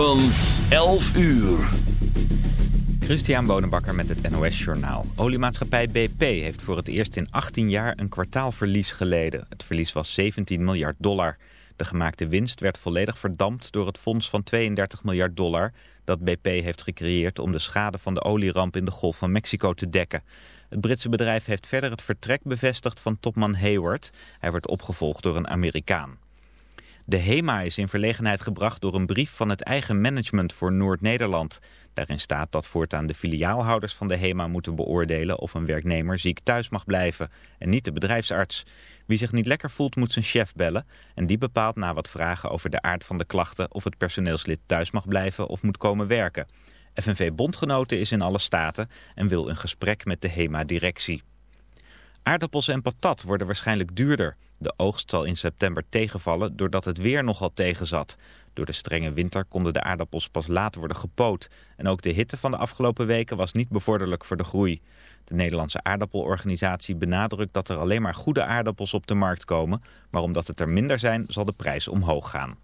Van 11 uur. Christian Bonenbakker met het NOS Journaal. Oliemaatschappij BP heeft voor het eerst in 18 jaar een kwartaalverlies geleden. Het verlies was 17 miljard dollar. De gemaakte winst werd volledig verdampt door het fonds van 32 miljard dollar... dat BP heeft gecreëerd om de schade van de olieramp in de Golf van Mexico te dekken. Het Britse bedrijf heeft verder het vertrek bevestigd van topman Hayward. Hij wordt opgevolgd door een Amerikaan. De HEMA is in verlegenheid gebracht door een brief van het eigen management voor Noord-Nederland. Daarin staat dat voortaan de filiaalhouders van de HEMA moeten beoordelen of een werknemer ziek thuis mag blijven en niet de bedrijfsarts. Wie zich niet lekker voelt moet zijn chef bellen en die bepaalt na wat vragen over de aard van de klachten of het personeelslid thuis mag blijven of moet komen werken. FNV Bondgenoten is in alle staten en wil een gesprek met de HEMA-directie. Aardappels en patat worden waarschijnlijk duurder. De oogst zal in september tegenvallen doordat het weer nogal tegenzat. Door de strenge winter konden de aardappels pas laat worden gepoot. En ook de hitte van de afgelopen weken was niet bevorderlijk voor de groei. De Nederlandse aardappelorganisatie benadrukt dat er alleen maar goede aardappels op de markt komen. Maar omdat het er minder zijn zal de prijs omhoog gaan.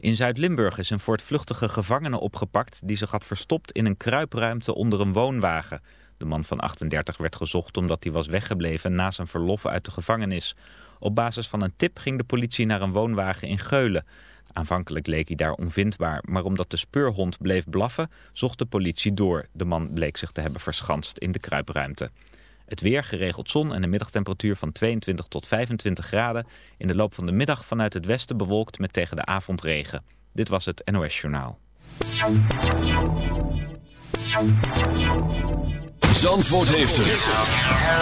In Zuid-Limburg is een voortvluchtige gevangene opgepakt die zich had verstopt in een kruipruimte onder een woonwagen. De man van 38 werd gezocht omdat hij was weggebleven na zijn verlof uit de gevangenis. Op basis van een tip ging de politie naar een woonwagen in Geulen. Aanvankelijk leek hij daar onvindbaar, maar omdat de speurhond bleef blaffen, zocht de politie door. De man bleek zich te hebben verschanst in de kruipruimte. Het weer, geregeld zon en een middagtemperatuur van 22 tot 25 graden. In de loop van de middag vanuit het westen bewolkt met tegen de avond regen. Dit was het NOS Journaal. Zandvoort heeft het.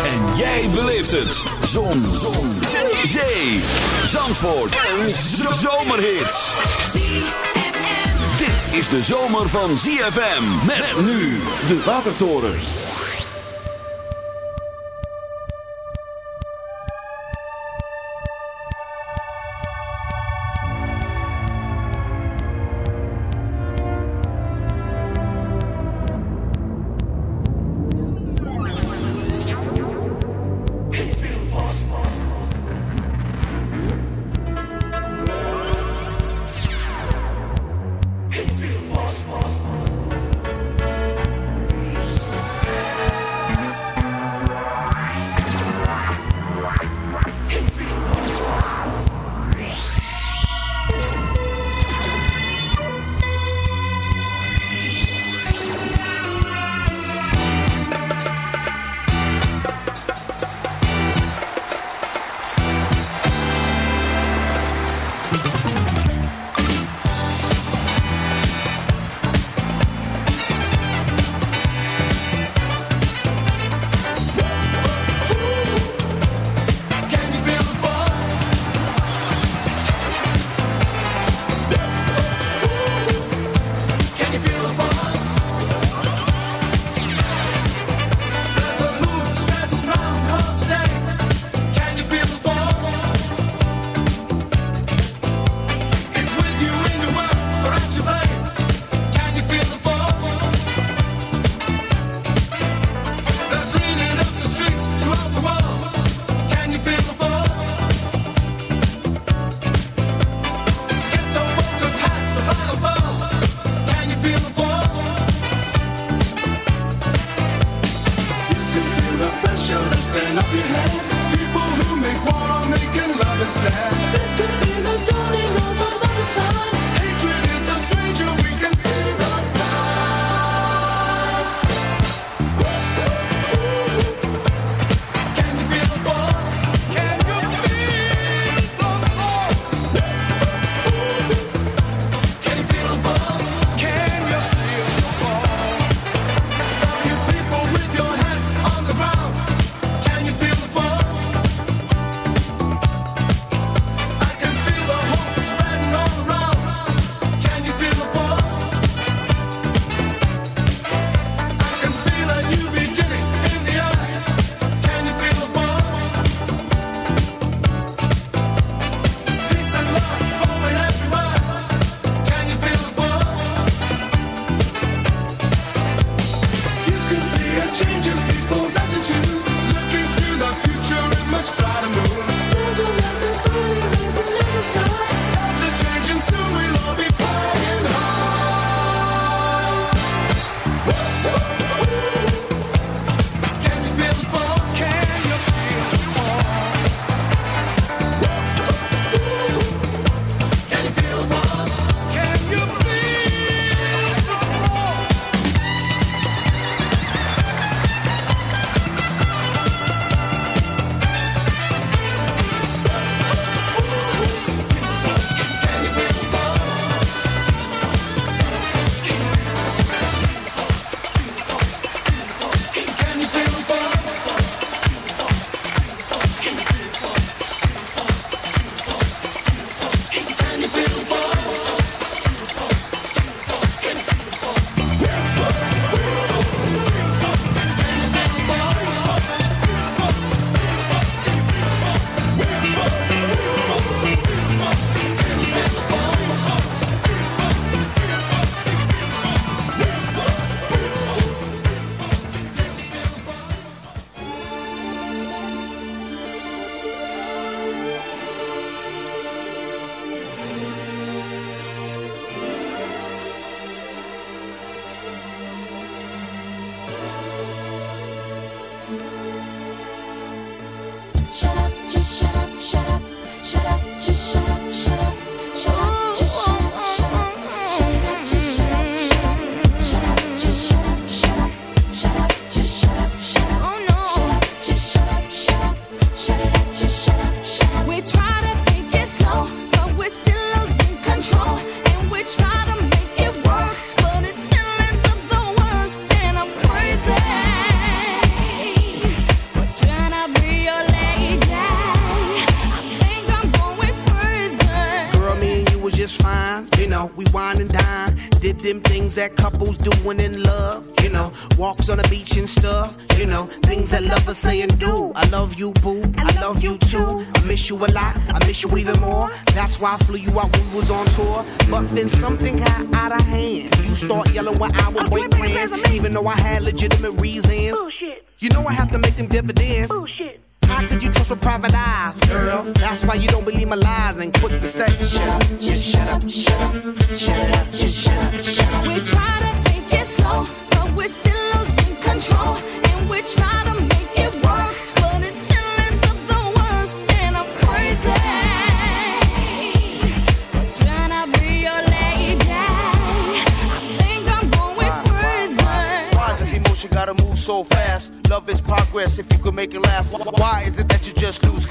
En jij beleeft het. Zon. Zon. Zee. Zee. Zandvoort. Een zomerhit. Dit is de zomer van ZFM. Met nu de Watertoren.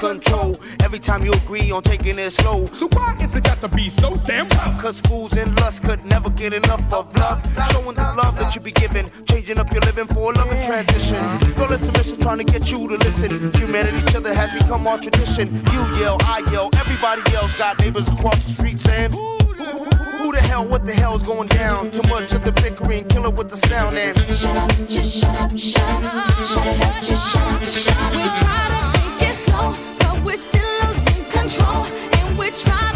Control every time you agree on taking it slow? So why is it got to be so damn tough? Cause fools in lust could never get enough of love. Showing the love that you be giving, changing up your living for a loving transition. Girl, it's a mission trying to get you to listen. Humanity, each other has become our tradition. You yell, I yell, everybody else got neighbors across the street saying, who the hell, what the hell's going down? Too much of the bickering, killer with the sound and Shut up, just shut up, shut up, shut up, just shut up, shut up. We try to and we're trying.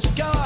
just go.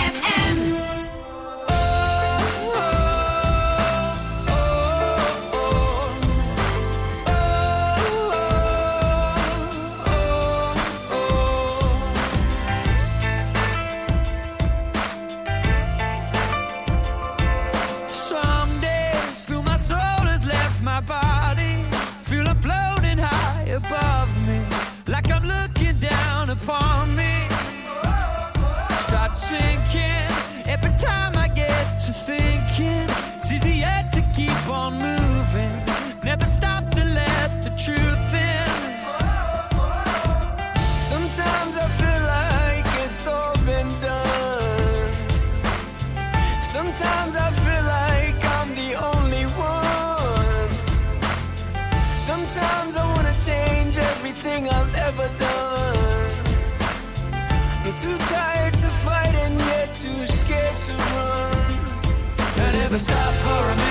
above me, like I'm looking down upon me. Everything I've ever done. I'm too tired to fight and yet too scared to run. I never stop for a minute.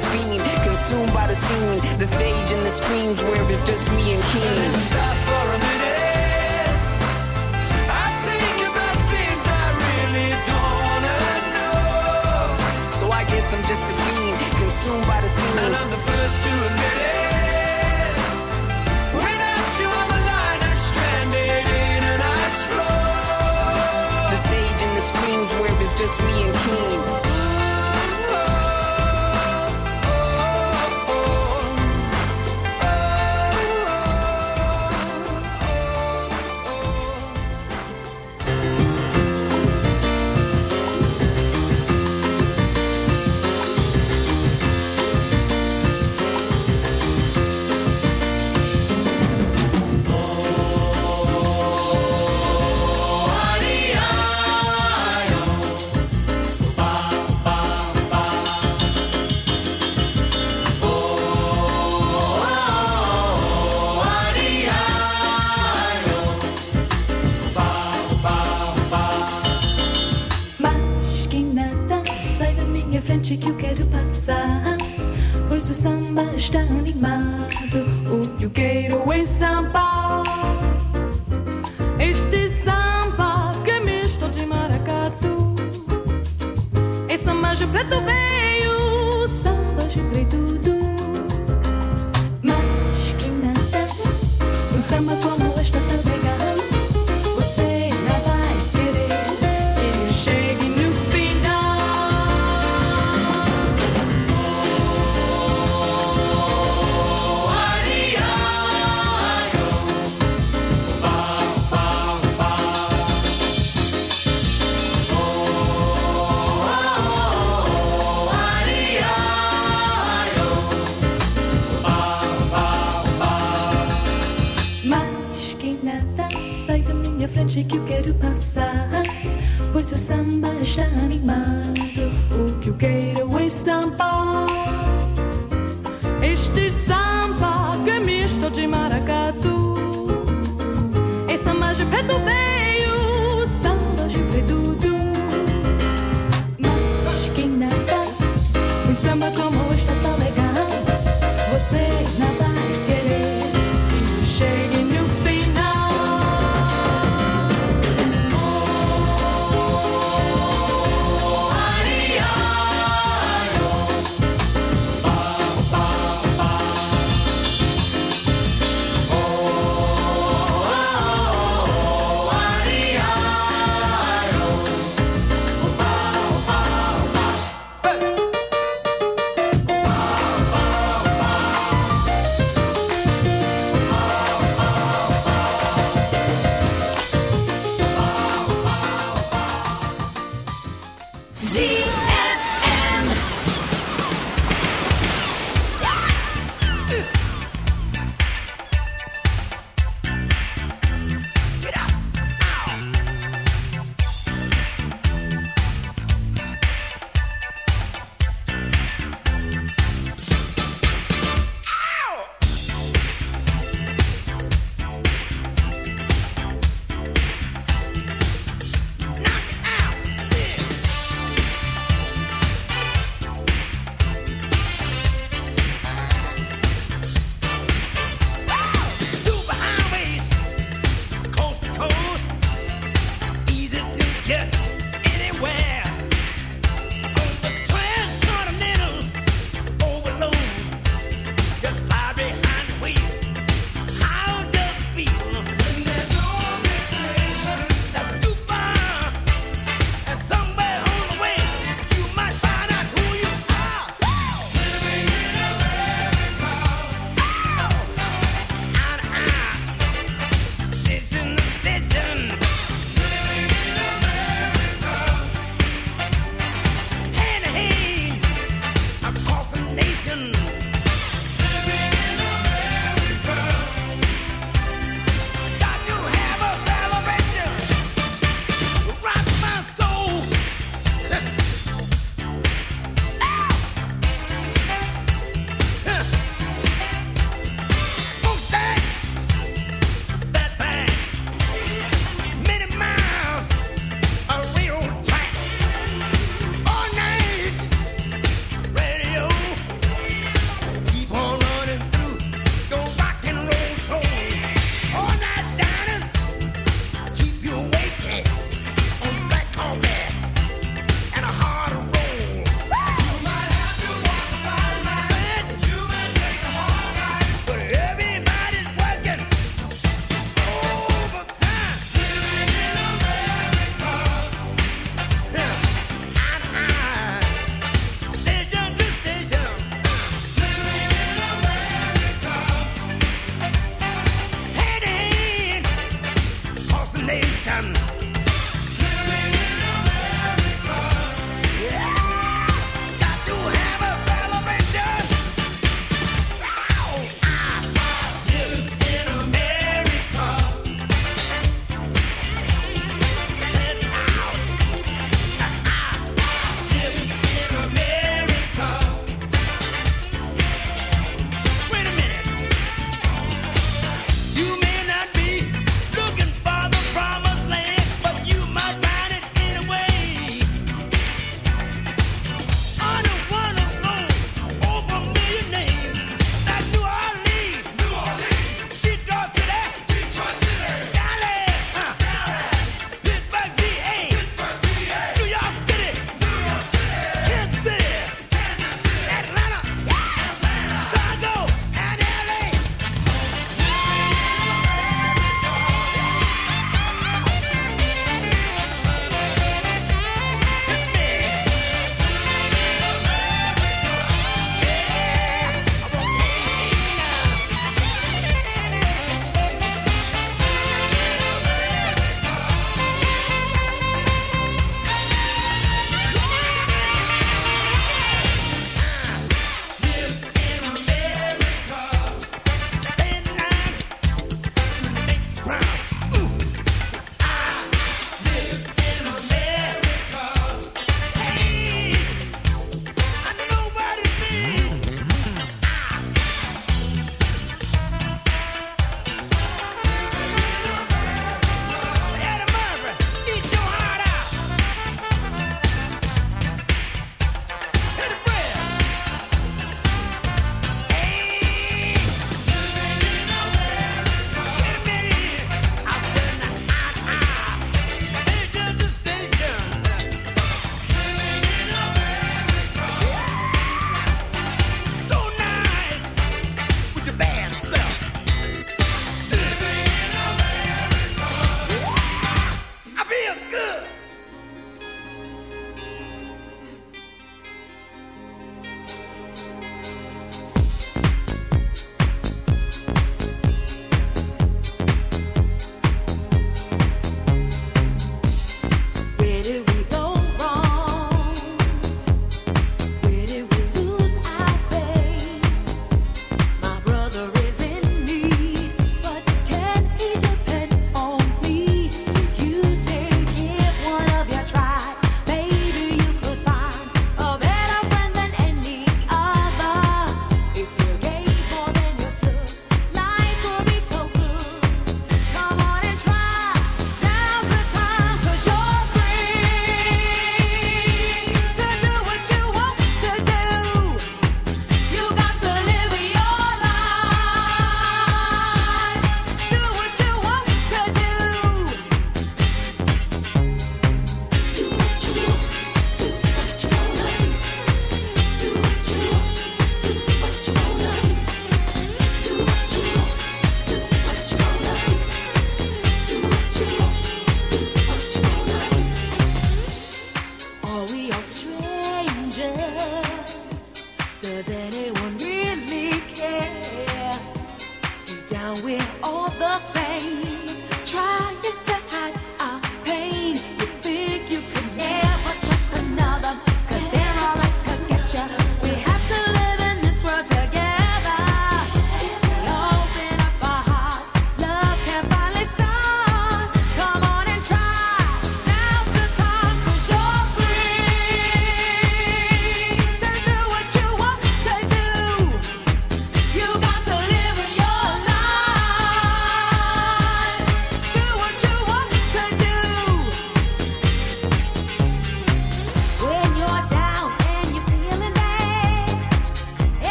fiend, consumed by the scene, the stage and the screams where it's just me and King. Stop for a minute. I think about things I really don't wanna know. So I guess I'm just a fiend, consumed by the scene. And I'm the first to admit it. Without you, I'm a liner stranded in an ice floor. The stage and the screams where it's just me and King.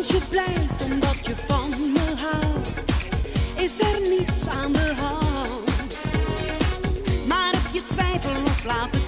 Als je blijft omdat je van me houdt, is er niets aan de hand. Maar heb je twijfel of laat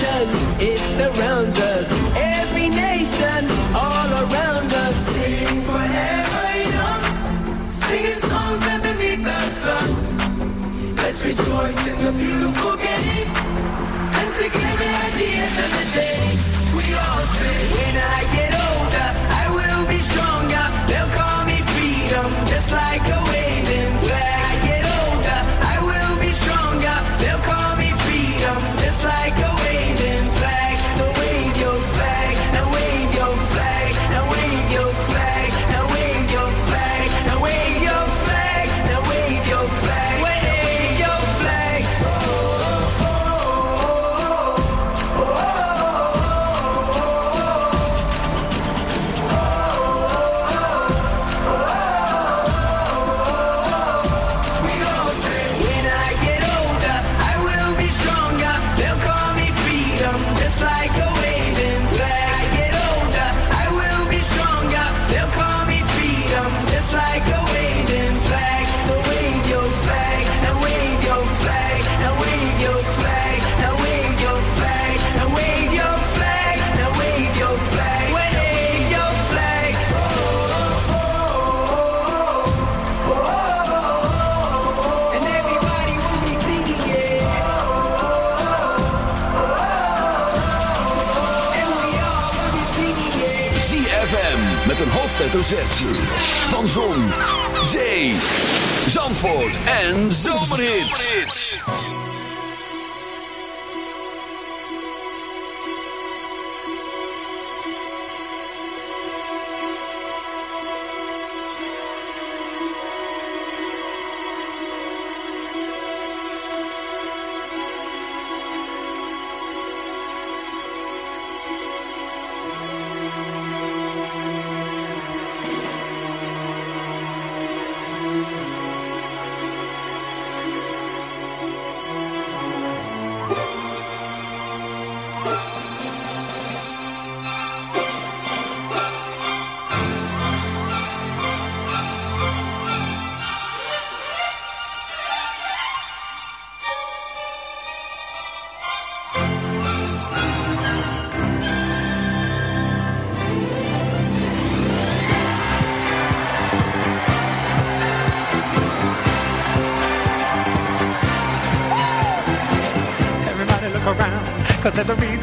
nation, it surrounds us. Every nation, all around us. Sing forever young, singing songs underneath the sun. Let's rejoice in the beautiful game, and together at the end of the day. hoofdletterzet van Zon, Zee, Zandvoort en Zomerhits.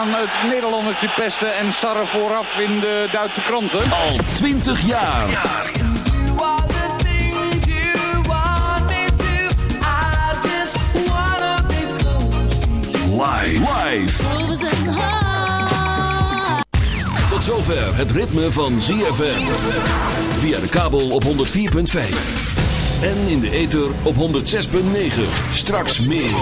Aan het Nederlandertje pesten en sarren vooraf in de Duitse kranten. Al 20 jaar. Tot zover het ritme van ZFM. Via de kabel op 104.5. En in de ether op 106.9. Straks meer.